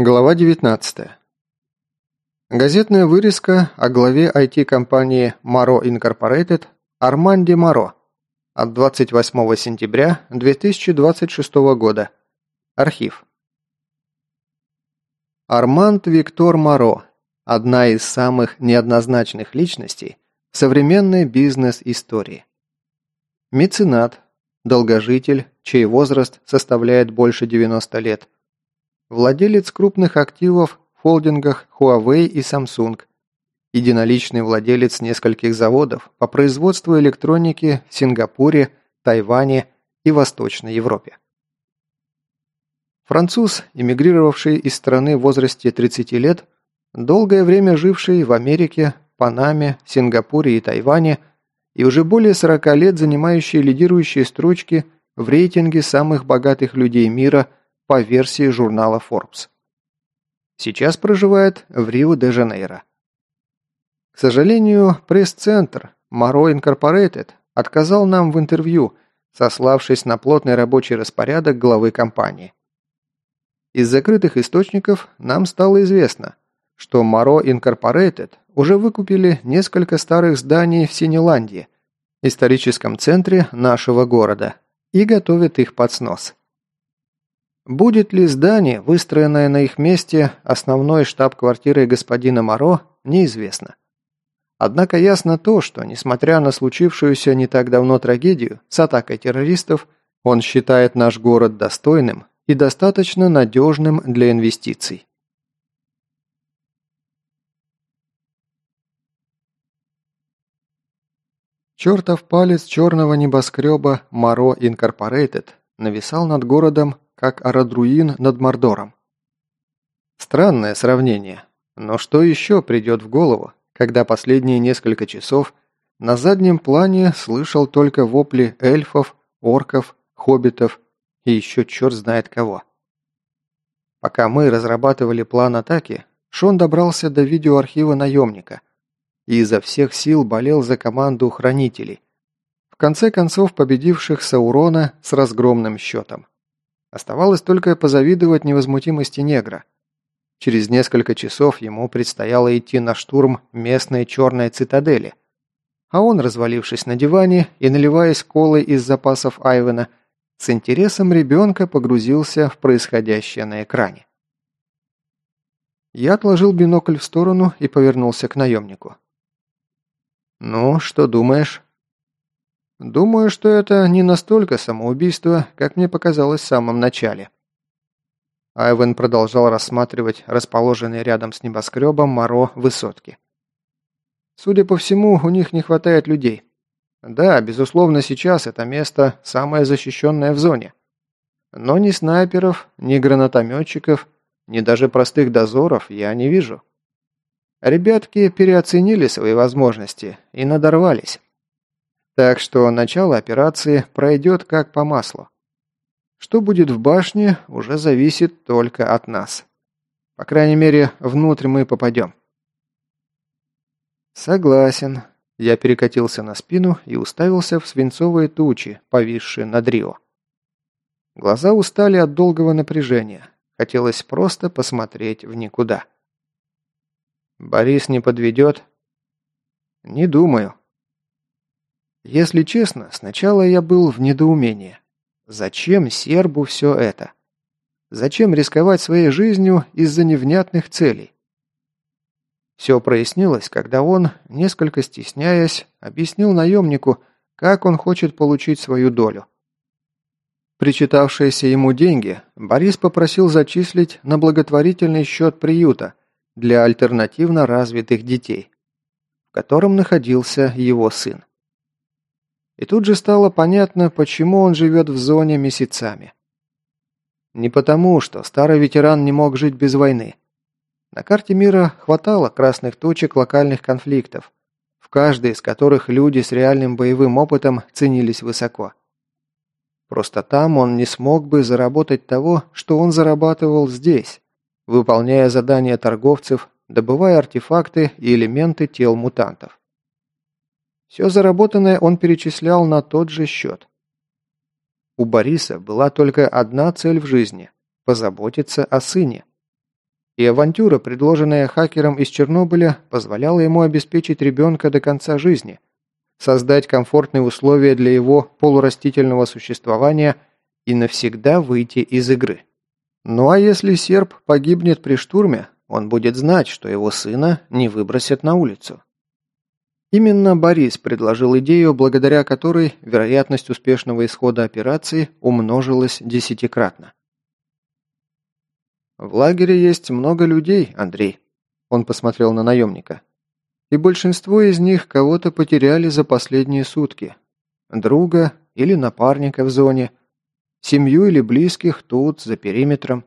Глава 19. Газетная вырезка о главе IT-компании Maro Incorporated Арманде Маро от 28 сентября 2026 года. Архив. Арманд Виктор Маро – одна из самых неоднозначных личностей современной бизнес-истории. Меценат, долгожитель, чей возраст составляет больше 90 лет – владелец крупных активов в холдингах Huawei и Samsung, единоличный владелец нескольких заводов по производству электроники в Сингапуре, Тайване и Восточной Европе. Француз, эмигрировавший из страны в возрасте 30 лет, долгое время живший в Америке, Панаме, Сингапуре и Тайване и уже более 40 лет занимающий лидирующие строчки в рейтинге самых богатых людей мира – по версии журнала Forbes. Сейчас проживает в Рио-де-Жанейро. К сожалению, пресс-центр Maro Incorporated отказал нам в интервью, сославшись на плотный рабочий распорядок главы компании. Из закрытых источников нам стало известно, что Maro Incorporated уже выкупили несколько старых зданий в Синеландии, историческом центре нашего города, и готовят их под снос. Будет ли здание, выстроенное на их месте, основной штаб-квартирой господина Моро, неизвестно. Однако ясно то, что, несмотря на случившуюся не так давно трагедию с атакой террористов, он считает наш город достойным и достаточно надежным для инвестиций. Чертов палец черного небоскреба Моро Инкорпорейтед нависал над городом как Арадруин над Мордором. Странное сравнение, но что еще придет в голову, когда последние несколько часов на заднем плане слышал только вопли эльфов, орков, хоббитов и еще черт знает кого. Пока мы разрабатывали план атаки, Шон добрался до видеоархива наемника и изо всех сил болел за команду хранителей, в конце концов победивших Саурона с разгромным счетом. Оставалось только позавидовать невозмутимости негра. Через несколько часов ему предстояло идти на штурм местной черной цитадели. А он, развалившись на диване и наливаясь колой из запасов Айвена, с интересом ребенка погрузился в происходящее на экране. Я отложил бинокль в сторону и повернулся к наемнику. «Ну, что думаешь?» Думаю, что это не настолько самоубийство, как мне показалось в самом начале. Айвен продолжал рассматривать расположенные рядом с небоскребом Моро высотки. Судя по всему, у них не хватает людей. Да, безусловно, сейчас это место самое защищенное в зоне. Но ни снайперов, ни гранатометчиков, ни даже простых дозоров я не вижу. Ребятки переоценили свои возможности и надорвались. Так что начало операции пройдет как по маслу. Что будет в башне, уже зависит только от нас. По крайней мере, внутрь мы попадем. Согласен. Я перекатился на спину и уставился в свинцовые тучи, повисшие над Рио. Глаза устали от долгого напряжения. Хотелось просто посмотреть в никуда. Борис не подведет? Не думаю. Если честно, сначала я был в недоумении. Зачем сербу все это? Зачем рисковать своей жизнью из-за невнятных целей? Все прояснилось, когда он, несколько стесняясь, объяснил наемнику, как он хочет получить свою долю. Причитавшиеся ему деньги Борис попросил зачислить на благотворительный счет приюта для альтернативно развитых детей, в котором находился его сын. И тут же стало понятно, почему он живет в зоне месяцами. Не потому, что старый ветеран не мог жить без войны. На карте мира хватало красных точек локальных конфликтов, в каждой из которых люди с реальным боевым опытом ценились высоко. Просто там он не смог бы заработать того, что он зарабатывал здесь, выполняя задания торговцев, добывая артефакты и элементы тел мутантов. Все заработанное он перечислял на тот же счет. У Бориса была только одна цель в жизни – позаботиться о сыне. И авантюра, предложенная хакером из Чернобыля, позволяла ему обеспечить ребенка до конца жизни, создать комфортные условия для его полурастительного существования и навсегда выйти из игры. Ну а если серб погибнет при штурме, он будет знать, что его сына не выбросят на улицу. Именно Борис предложил идею, благодаря которой вероятность успешного исхода операции умножилась десятикратно. «В лагере есть много людей, Андрей», – он посмотрел на наемника. «И большинство из них кого-то потеряли за последние сутки. Друга или напарника в зоне, семью или близких тут, за периметром.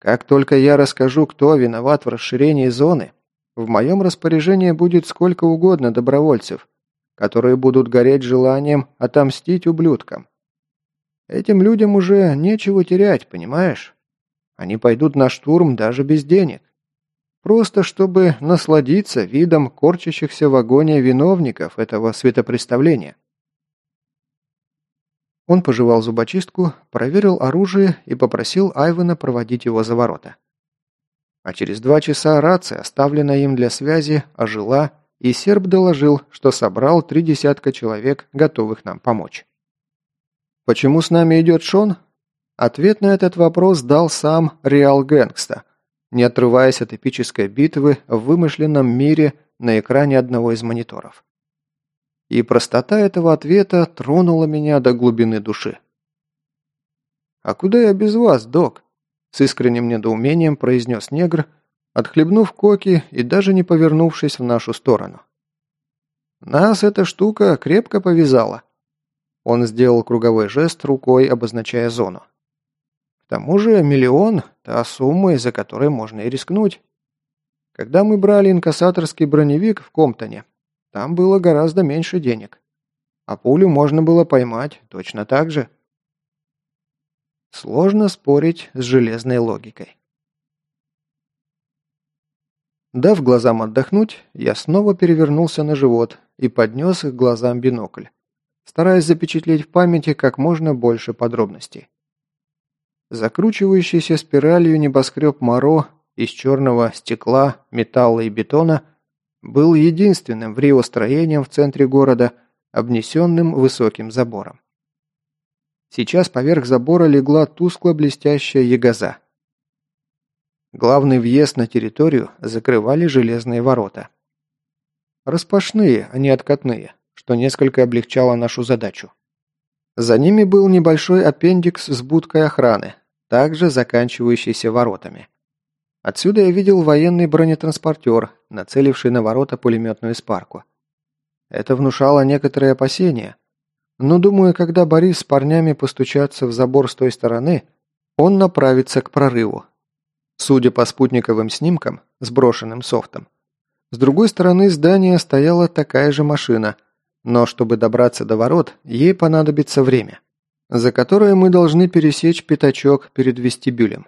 Как только я расскажу, кто виноват в расширении зоны, в моем распоряжении будет сколько угодно добровольцев, которые будут гореть желанием отомстить ублюдкам. Этим людям уже нечего терять, понимаешь? Они пойдут на штурм даже без денег. Просто чтобы насладиться видом корчащихся в агонии виновников этого светопреставления. Он пожевал зубочистку, проверил оружие и попросил Айвена проводить его за ворота. А через два часа рация, оставленная им для связи, ожила, и серб доложил, что собрал три десятка человек, готовых нам помочь. Почему с нами идет Шон? Ответ на этот вопрос дал сам Реал Гэнгста, не отрываясь от эпической битвы в вымышленном мире на экране одного из мониторов. И простота этого ответа тронула меня до глубины души. «А куда я без вас, док?» С искренним недоумением произнес негр, отхлебнув коки и даже не повернувшись в нашу сторону. «Нас эта штука крепко повязала». Он сделал круговой жест рукой, обозначая зону. «К тому же миллион – та сумма, из-за которой можно и рискнуть. Когда мы брали инкассаторский броневик в Комптоне, там было гораздо меньше денег. А пулю можно было поймать точно так же». Сложно спорить с железной логикой. Дав глазам отдохнуть, я снова перевернулся на живот и поднес к глазам бинокль, стараясь запечатлеть в памяти как можно больше подробностей. Закручивающийся спиралью небоскреб Моро из черного стекла, металла и бетона был единственным в Рио строением в центре города, обнесенным высоким забором. Сейчас поверх забора легла тускло-блестящая ягоза. Главный въезд на территорию закрывали железные ворота. Распашные, а не откатные, что несколько облегчало нашу задачу. За ними был небольшой аппендикс с будкой охраны, также заканчивающийся воротами. Отсюда я видел военный бронетранспортер, нацеливший на ворота пулеметную спарку. Это внушало некоторые опасения, но думаю, когда Борис с парнями постучатся в забор с той стороны, он направится к прорыву. Судя по спутниковым снимкам, сброшенным софтом. С другой стороны здания стояла такая же машина, но чтобы добраться до ворот, ей понадобится время, за которое мы должны пересечь пятачок перед вестибюлем.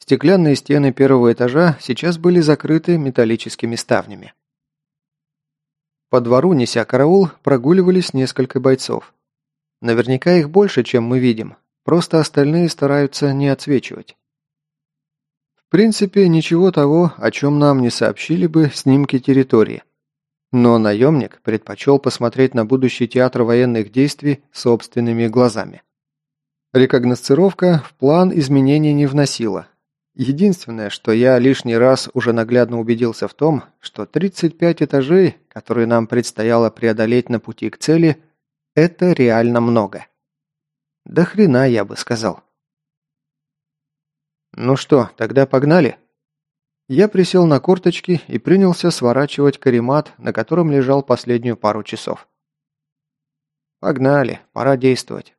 Стеклянные стены первого этажа сейчас были закрыты металлическими ставнями. По двору, неся караул, прогуливались несколько бойцов. Наверняка их больше, чем мы видим, просто остальные стараются не отсвечивать. В принципе, ничего того, о чем нам не сообщили бы снимки территории. Но наемник предпочел посмотреть на будущий театр военных действий собственными глазами. Рекогносцировка в план изменений не вносила, Единственное, что я лишний раз уже наглядно убедился в том, что 35 этажей, которые нам предстояло преодолеть на пути к цели, это реально много. До хрена, я бы сказал. Ну что, тогда погнали? Я присел на корточки и принялся сворачивать каремат, на котором лежал последнюю пару часов. Погнали, пора действовать.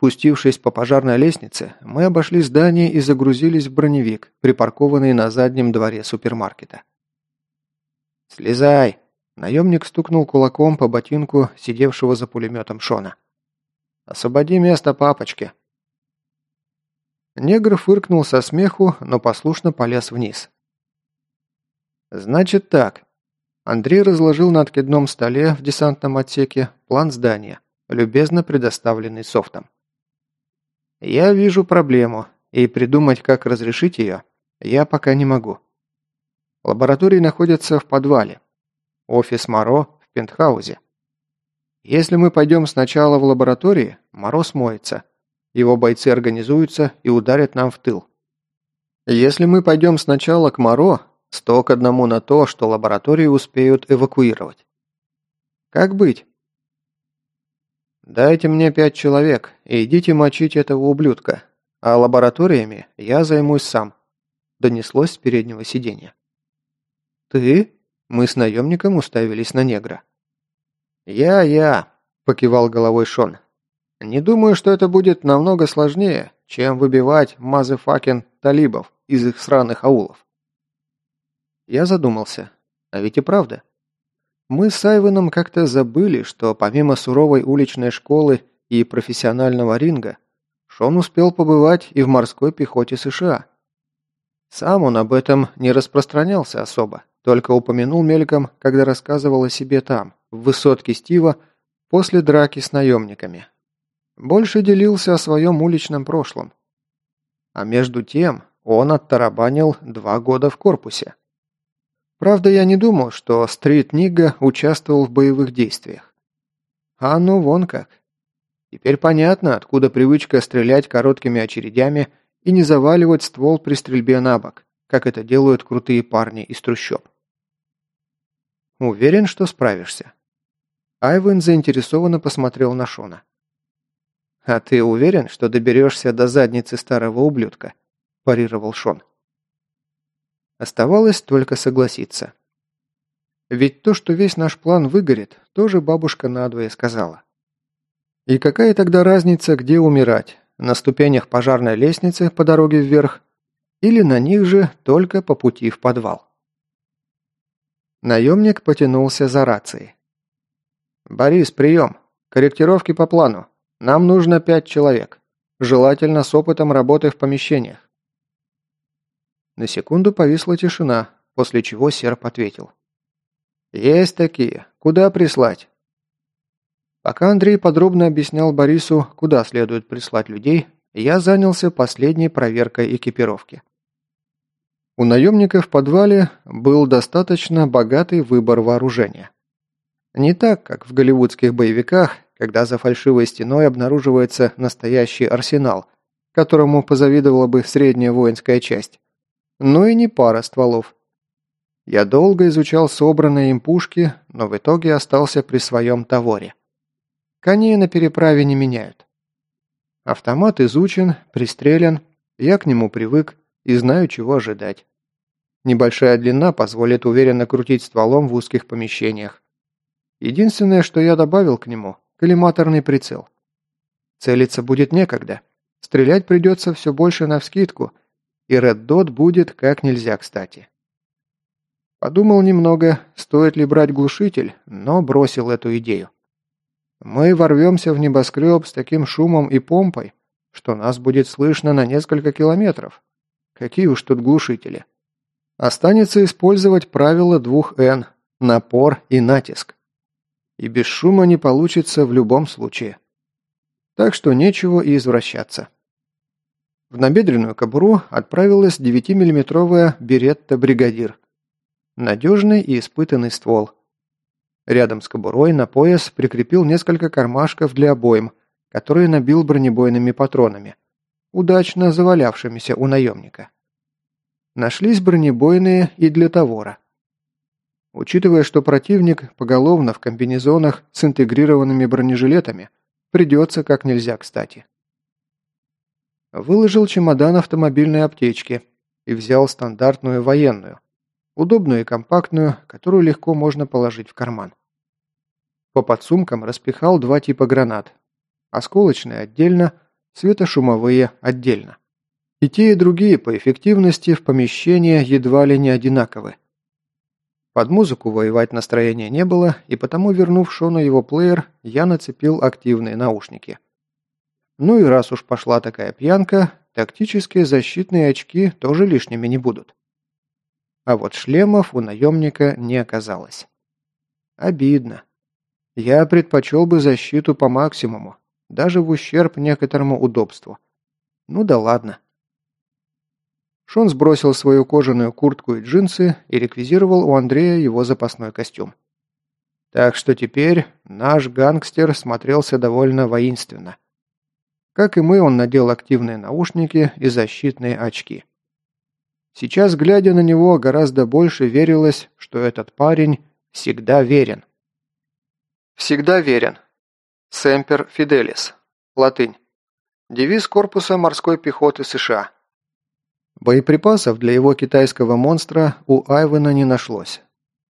Спустившись по пожарной лестнице, мы обошли здание и загрузились в броневик, припаркованный на заднем дворе супермаркета. «Слезай!» – наемник стукнул кулаком по ботинку сидевшего за пулеметом Шона. «Освободи место папочке!» Негр фыркнул со смеху, но послушно полез вниз. «Значит так». Андрей разложил на откидном столе в десантном отсеке план здания, любезно предоставленный софтом. «Я вижу проблему, и придумать, как разрешить ее, я пока не могу. Лаборатории находятся в подвале. Офис Моро в пентхаузе. Если мы пойдем сначала в лаборатории, Моро смоется. Его бойцы организуются и ударят нам в тыл. Если мы пойдем сначала к Моро, сто к одному на то, что лаборатории успеют эвакуировать. Как быть? Дайте мне пять человек и идите мочить этого ублюдка, а лабораториями я займусь сам. Донеслось с переднего сиденья. Ты? Мы с наемником уставились на негра. «Я, я», – покивал головой Шон. «Не думаю, что это будет намного сложнее, чем выбивать мазефакен талибов из их сраных аулов». Я задумался. А ведь и правда. Мы с Айвеном как-то забыли, что помимо суровой уличной школы и профессионального ринга, Шон успел побывать и в морской пехоте США. Сам он об этом не распространялся особо, только упомянул мельком, когда рассказывал о себе там, в высотке Стива, после драки с наемниками. Больше делился о своем уличном прошлом. А между тем он оттарабанил два года в корпусе. Правда, я не думал, что Стрит Нига участвовал в боевых действиях. А ну вон как. Теперь понятно, откуда привычка стрелять короткими очередями и не заваливать ствол при стрельбе на бок, как это делают крутые парни из трущоб. Уверен, что справишься. Айвен заинтересованно посмотрел на Шона. «А ты уверен, что доберешься до задницы старого ублюдка?» – парировал Шон. Оставалось только согласиться. Ведь то, что весь наш план выгорит, тоже бабушка надвое сказала. И какая тогда разница, где умирать? На ступенях пожарной лестницы по дороге вверх или на них же только по пути в подвал? Наемник потянулся за рацией. «Борис, прием. Корректировки по плану. Нам нужно пять человек. Желательно с опытом работы в помещениях. На секунду повисла тишина, после чего серп ответил. «Есть такие. Куда прислать?» Пока Андрей подробно объяснял Борису, куда следует прислать людей, я занялся последней проверкой экипировки. У наемника в подвале был достаточно богатый выбор вооружения. Не так, как в голливудских боевиках, когда за фальшивой стеной обнаруживается настоящий арсенал, которому позавидовала бы средняя воинская часть но и не пара стволов. Я долго изучал собранные им пушки, но в итоге остался при своем таворе. Коней на переправе не меняют. Автомат изучен, пристрелен, я к нему привык и знаю, чего ожидать. Небольшая длина позволит уверенно крутить стволом в узких помещениях. Единственное, что я добавил к нему – коллиматорный прицел. Целиться будет некогда. Стрелять придется все больше навскидку, и Red Dot будет как нельзя кстати. Подумал немного, стоит ли брать глушитель, но бросил эту идею. Мы ворвемся в небоскреб с таким шумом и помпой, что нас будет слышно на несколько километров. Какие уж тут глушители. Останется использовать правило двух «Н» – напор и натиск. И без шума не получится в любом случае. Так что нечего и извращаться. В набедренную кобуру отправилась 9-миллиметровая беретта «Бригадир». Надежный и испытанный ствол. Рядом с кобурой на пояс прикрепил несколько кармашков для обоим, которые набил бронебойными патронами, удачно завалявшимися у наемника. Нашлись бронебойные и для товара. Учитывая, что противник поголовно в комбинезонах с интегрированными бронежилетами, придется как нельзя кстати. Выложил чемодан автомобильной аптечки и взял стандартную военную, удобную и компактную, которую легко можно положить в карман. По подсумкам распихал два типа гранат. Осколочные отдельно, светошумовые отдельно. И те, и другие по эффективности в помещении едва ли не одинаковы. Под музыку воевать настроения не было, и потому, вернув Шону его плеер, я нацепил активные наушники. Ну и раз уж пошла такая пьянка, тактические защитные очки тоже лишними не будут. А вот шлемов у наемника не оказалось. Обидно. Я предпочел бы защиту по максимуму, даже в ущерб некоторому удобству. Ну да ладно. Шон сбросил свою кожаную куртку и джинсы и реквизировал у Андрея его запасной костюм. Так что теперь наш гангстер смотрелся довольно воинственно. Как и мы, он надел активные наушники и защитные очки. Сейчас, глядя на него, гораздо больше верилось, что этот парень всегда верен. Всегда верен. Семпер Фиделис. Латынь. Девиз корпуса морской пехоты США. Боеприпасов для его китайского монстра у Айвена не нашлось.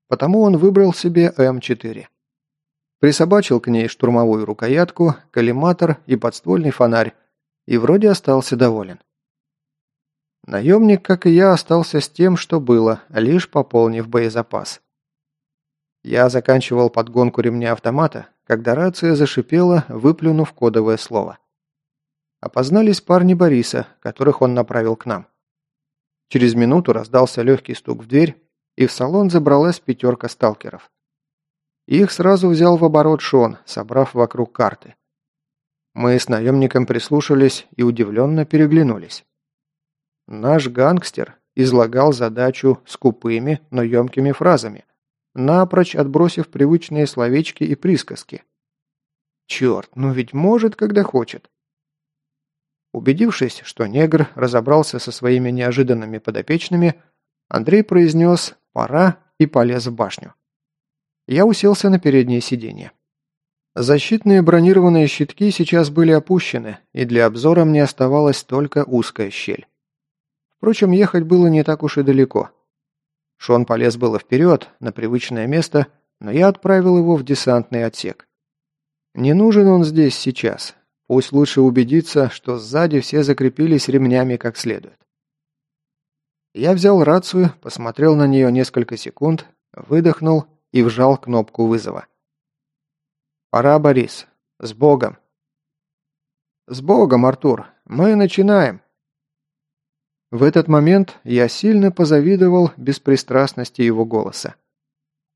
Потому он выбрал себе М4. Присобачил к ней штурмовую рукоятку, коллиматор и подствольный фонарь, и вроде остался доволен. Наемник, как и я, остался с тем, что было, лишь пополнив боезапас. Я заканчивал подгонку ремня автомата, когда рация зашипела, выплюнув кодовое слово. Опознались парни Бориса, которых он направил к нам. Через минуту раздался легкий стук в дверь, и в салон забралась пятерка сталкеров. Их сразу взял в оборот Шон, собрав вокруг карты. Мы с наемником прислушались и удивленно переглянулись. Наш гангстер излагал задачу скупыми, но емкими фразами, напрочь отбросив привычные словечки и присказки. Черт, ну ведь может, когда хочет. Убедившись, что негр разобрался со своими неожиданными подопечными, Андрей произнес «пора» и полез в башню. Я уселся на переднее сиденье. Защитные бронированные щитки сейчас были опущены, и для обзора мне оставалась только узкая щель. Впрочем, ехать было не так уж и далеко. Шон полез было вперед, на привычное место, но я отправил его в десантный отсек. Не нужен он здесь сейчас, Пусть лучше убедиться, что сзади все закрепились ремнями как следует. Я взял рацию, посмотрел на нее несколько секунд, выдохнул и вжал кнопку вызова. «Пора, Борис. С Богом!» «С Богом, Артур! Мы начинаем!» В этот момент я сильно позавидовал беспристрастности его голоса.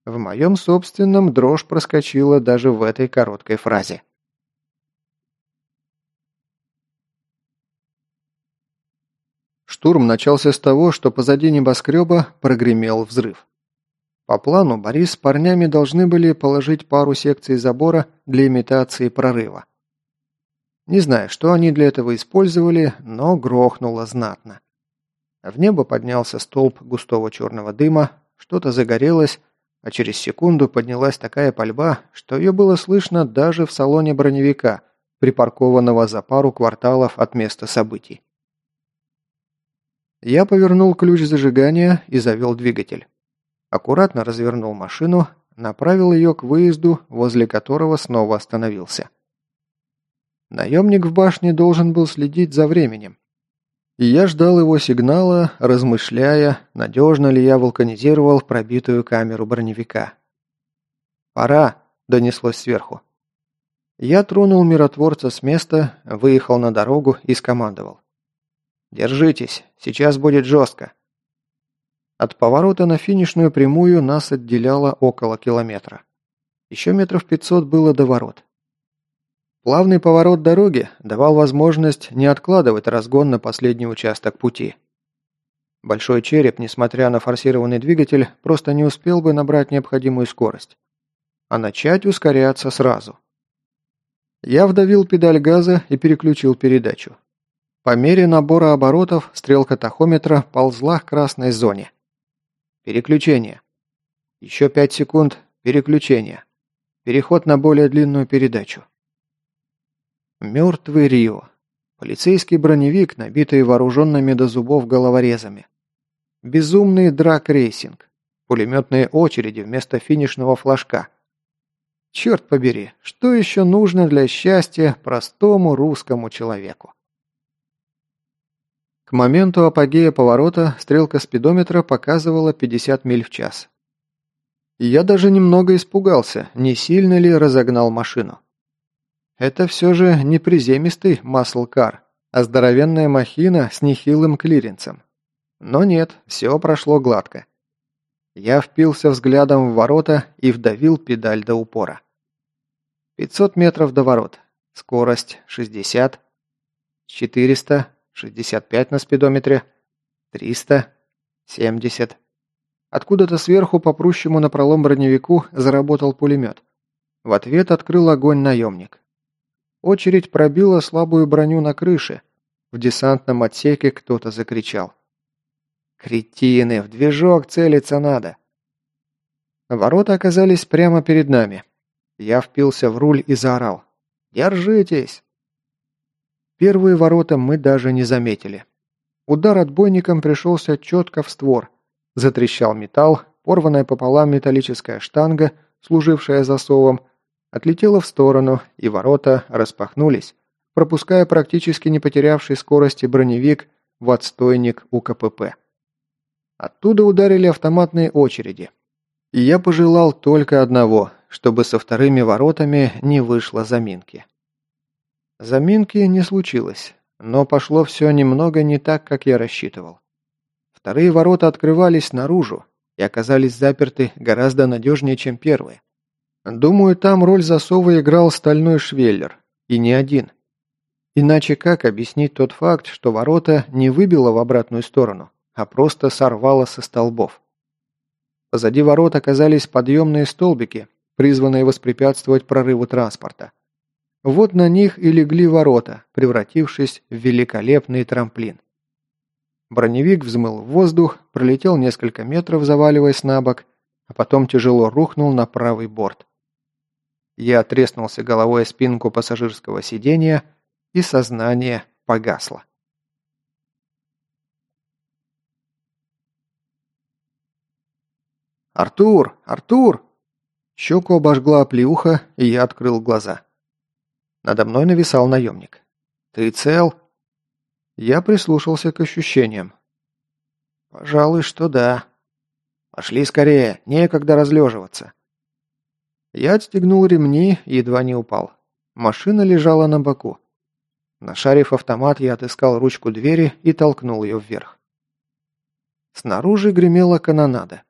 В моем собственном дрожь проскочила даже в этой короткой фразе. Штурм начался с того, что позади небоскреба прогремел взрыв. По плану Борис с парнями должны были положить пару секций забора для имитации прорыва. Не знаю, что они для этого использовали, но грохнуло знатно. В небо поднялся столб густого черного дыма, что-то загорелось, а через секунду поднялась такая пальба, что ее было слышно даже в салоне броневика, припаркованного за пару кварталов от места событий. Я повернул ключ зажигания и завел двигатель. Аккуратно развернул машину, направил ее к выезду, возле которого снова остановился. Наемник в башне должен был следить за временем. И я ждал его сигнала, размышляя, надежно ли я вулканизировал пробитую камеру броневика. «Пора!» – донеслось сверху. Я тронул миротворца с места, выехал на дорогу и скомандовал. «Держитесь, сейчас будет жестко». От поворота на финишную прямую нас отделяло около километра. Еще метров пятьсот было до ворот. Плавный поворот дороги давал возможность не откладывать разгон на последний участок пути. Большой череп, несмотря на форсированный двигатель, просто не успел бы набрать необходимую скорость. А начать ускоряться сразу. Я вдавил педаль газа и переключил передачу. По мере набора оборотов стрелка тахометра ползла к красной зоне. Переключение. Еще пять секунд. Переключение. Переход на более длинную передачу. Мертвый Рио. Полицейский броневик, набитый вооруженными до зубов головорезами. Безумный драг-рейсинг. Пулеметные очереди вместо финишного флажка. Черт побери, что еще нужно для счастья простому русскому человеку? К моменту апогея поворота стрелка спидометра показывала 50 миль в час. Я даже немного испугался, не сильно ли разогнал машину. Это все же не приземистый маслкар, а здоровенная махина с нехилым клиренсом. Но нет, все прошло гладко. Я впился взглядом в ворота и вдавил педаль до упора. 500 метров до ворот. Скорость 60. 400. 65 на спидометре. Триста. Семьдесят. Откуда-то сверху по прущему напролом броневику заработал пулемет. В ответ открыл огонь наемник. Очередь пробила слабую броню на крыше. В десантном отсеке кто-то закричал. «Кретины, в движок целиться надо!» Ворота оказались прямо перед нами. Я впился в руль и заорал. «Держитесь!» Первые ворота мы даже не заметили. Удар отбойником пришелся четко в створ. Затрещал металл, порванная пополам металлическая штанга, служившая засовом, отлетела в сторону, и ворота распахнулись, пропуская практически не потерявший скорости броневик в отстойник УКПП. Оттуда ударили автоматные очереди. И я пожелал только одного, чтобы со вторыми воротами не вышло заминки. Заминки не случилось, но пошло все немного не так, как я рассчитывал. Вторые ворота открывались наружу и оказались заперты гораздо надежнее, чем первые. Думаю, там роль засова играл стальной швеллер, и не один. Иначе как объяснить тот факт, что ворота не выбило в обратную сторону, а просто сорвало со столбов? Позади ворот оказались подъемные столбики, призванные воспрепятствовать прорыву транспорта. Вот на них и легли ворота, превратившись в великолепный трамплин. Броневик взмыл в воздух, пролетел несколько метров, заваливаясь на бок, а потом тяжело рухнул на правый борт. Я треснулся головой о спинку пассажирского сиденья, и сознание погасло. «Артур! Артур!» Щеку обожгла плеуха, и я открыл глаза. Надо мной нависал наемник. «Ты цел?» Я прислушался к ощущениям. «Пожалуй, что да. Пошли скорее, некогда разлеживаться». Я отстегнул ремни и едва не упал. Машина лежала на боку. Нашарив автомат, я отыскал ручку двери и толкнул ее вверх. Снаружи гремела канонада.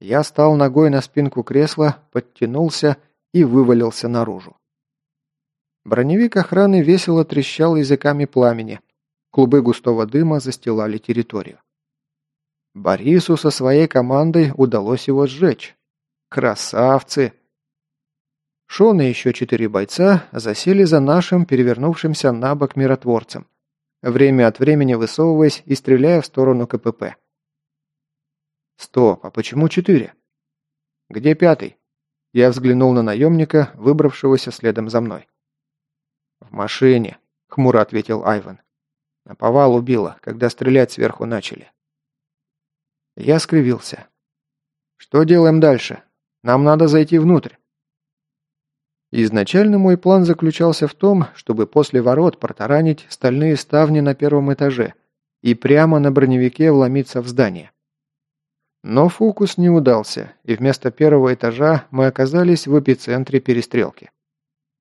Я стал ногой на спинку кресла, подтянулся и вывалился наружу. Броневик охраны весело трещал языками пламени. Клубы густого дыма застилали территорию. Борису со своей командой удалось его сжечь. Красавцы! Шон и еще четыре бойца засели за нашим перевернувшимся на бок миротворцем, время от времени высовываясь и стреляя в сторону КПП. «Стоп, а почему четыре?» «Где пятый?» Я взглянул на наемника, выбравшегося следом за мной. «В машине», — хмуро ответил Айван. На повал убило, когда стрелять сверху начали. Я скривился. «Что делаем дальше? Нам надо зайти внутрь». Изначально мой план заключался в том, чтобы после ворот протаранить стальные ставни на первом этаже и прямо на броневике вломиться в здание. Но фокус не удался, и вместо первого этажа мы оказались в эпицентре перестрелки.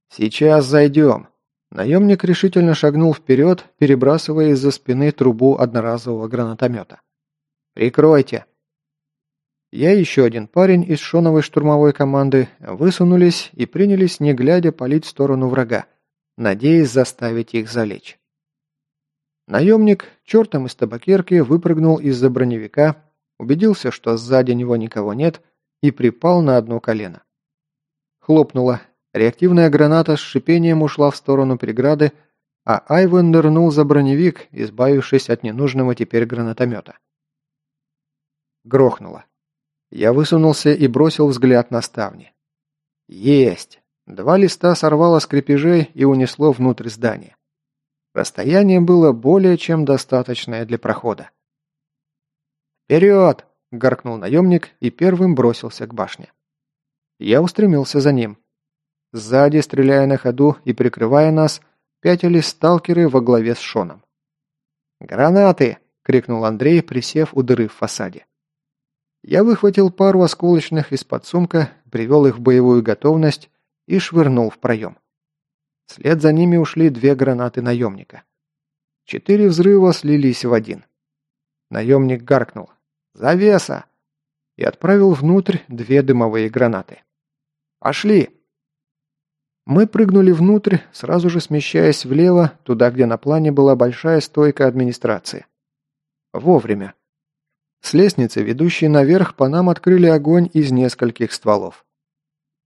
«Сейчас зайдем», Наемник решительно шагнул вперед, перебрасывая из-за спины трубу одноразового гранатомета. «Прикройте!» Я и еще один парень из шоновой штурмовой команды высунулись и принялись, не глядя, палить в сторону врага, надеясь заставить их залечь. Наемник чертом из табакерки выпрыгнул из-за броневика, убедился, что сзади него никого нет, и припал на одно колено. Хлопнуло, Реактивная граната с шипением ушла в сторону преграды, а Айвен нырнул за броневик, избавившись от ненужного теперь гранатомета. Грохнуло. Я высунулся и бросил взгляд на ставни. Есть! Два листа сорвало с крепежей и унесло внутрь здания. Расстояние было более чем достаточное для прохода. «Вперед!» – гаркнул наемник и первым бросился к башне. Я устремился за ним. Сзади, стреляя на ходу и прикрывая нас, пятились сталкеры во главе с Шоном. «Гранаты!» – крикнул Андрей, присев у дыры в фасаде. Я выхватил пару осколочных из-под сумка, привел их в боевую готовность и швырнул в проем. Вслед за ними ушли две гранаты наемника. Четыре взрыва слились в один. Наемник гаркнул «Завеса!» и отправил внутрь две дымовые гранаты. «Пошли!» Мы прыгнули внутрь, сразу же смещаясь влево, туда, где на плане была большая стойка администрации. Вовремя. С лестницы, ведущей наверх, по нам открыли огонь из нескольких стволов.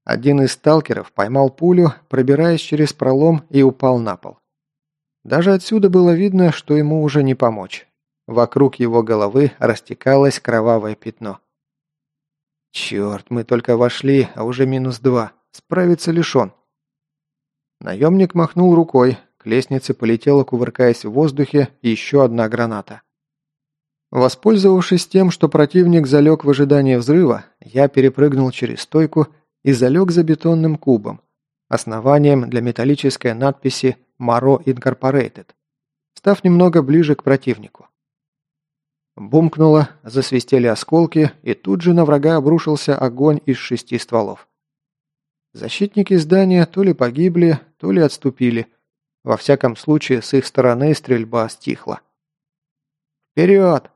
Один из сталкеров поймал пулю, пробираясь через пролом и упал на пол. Даже отсюда было видно, что ему уже не помочь. Вокруг его головы растекалось кровавое пятно. «Черт, мы только вошли, а уже минус два. Справится лишь он». Наемник махнул рукой, к лестнице полетела, кувыркаясь в воздухе, еще одна граната. Воспользовавшись тем, что противник залег в ожидании взрыва, я перепрыгнул через стойку и залег за бетонным кубом, основанием для металлической надписи «Маро Incorporated», став немного ближе к противнику. Бумкнуло, засвистели осколки, и тут же на врага обрушился огонь из шести стволов. Защитники здания то ли погибли, то ли отступили. Во всяком случае, с их стороны стрельба стихла. «Вперед!»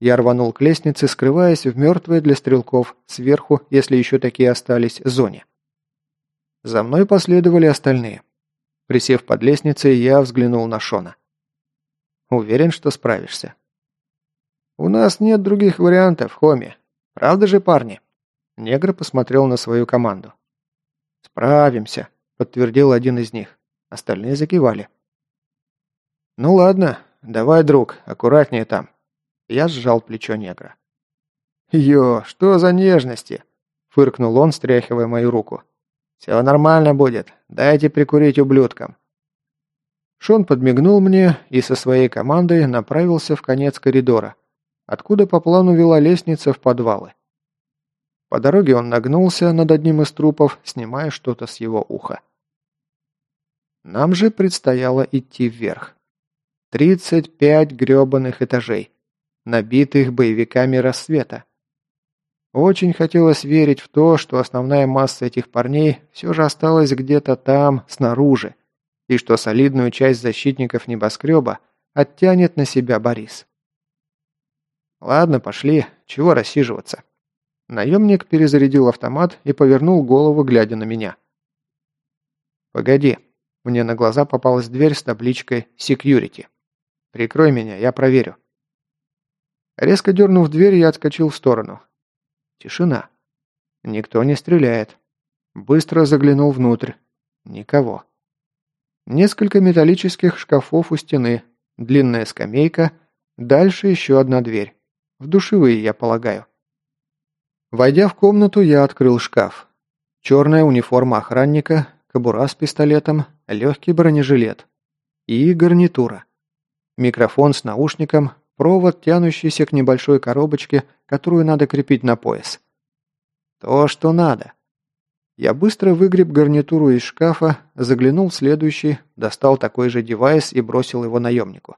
Я рванул к лестнице, скрываясь в мертвой для стрелков, сверху, если еще такие остались, зоне. За мной последовали остальные. Присев под лестницей, я взглянул на Шона. «Уверен, что справишься?» «У нас нет других вариантов, Хоми. Правда же, парни?» Негр посмотрел на свою команду. «Справимся», — подтвердил один из них. Остальные закивали. «Ну ладно, давай, друг, аккуратнее там». Я сжал плечо негра. «Йо, что за нежности?» – фыркнул он, стряхивая мою руку. «Все нормально будет. Дайте прикурить ублюдкам». Шон подмигнул мне и со своей командой направился в конец коридора, откуда по плану вела лестница в подвалы. По дороге он нагнулся над одним из трупов, снимая что-то с его уха. Нам же предстояло идти вверх. Тридцать пять грёбаных этажей набитых боевиками рассвета. Очень хотелось верить в то, что основная масса этих парней все же осталась где-то там, снаружи, и что солидную часть защитников небоскреба оттянет на себя Борис. «Ладно, пошли, чего рассиживаться?» Наемник перезарядил автомат и повернул голову, глядя на меня. «Погоди». Мне на глаза попалась дверь с табличкой «Security». «Прикрой меня, я проверю». Резко дернув дверь, я отскочил в сторону. Тишина. Никто не стреляет. Быстро заглянул внутрь. Никого. Несколько металлических шкафов у стены, длинная скамейка, дальше еще одна дверь. В душевые, я полагаю. Войдя в комнату, я открыл шкаф. Черная униформа охранника, кобура с пистолетом, легкий бронежилет. И гарнитура. Микрофон с наушником, Провод, тянущийся к небольшой коробочке, которую надо крепить на пояс. То, что надо. Я быстро выгреб гарнитуру из шкафа, заглянул в следующий, достал такой же девайс и бросил его наемнику.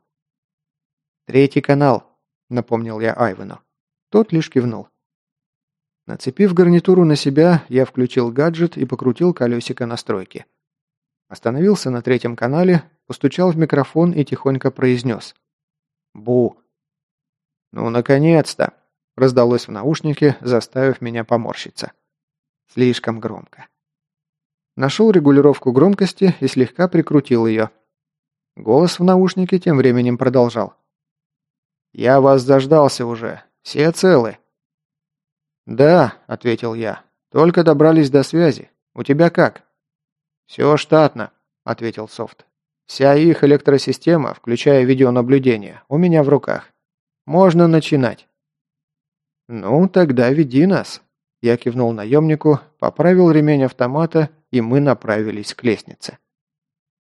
«Третий канал», — напомнил я Айвену. Тот лишь кивнул. Нацепив гарнитуру на себя, я включил гаджет и покрутил колесико настройки. Остановился на третьем канале, постучал в микрофон и тихонько произнес. «Бу». «Ну, наконец-то!» – раздалось в наушнике, заставив меня поморщиться. Слишком громко. Нашел регулировку громкости и слегка прикрутил ее. Голос в наушнике тем временем продолжал. «Я вас заждался уже. Все целы?» «Да», — ответил я. «Только добрались до связи. У тебя как?» «Все штатно», — ответил софт. «Вся их электросистема, включая видеонаблюдение, у меня в руках. Можно начинать». «Ну, тогда веди нас». Я кивнул наемнику, поправил ремень автомата, и мы направились к лестнице.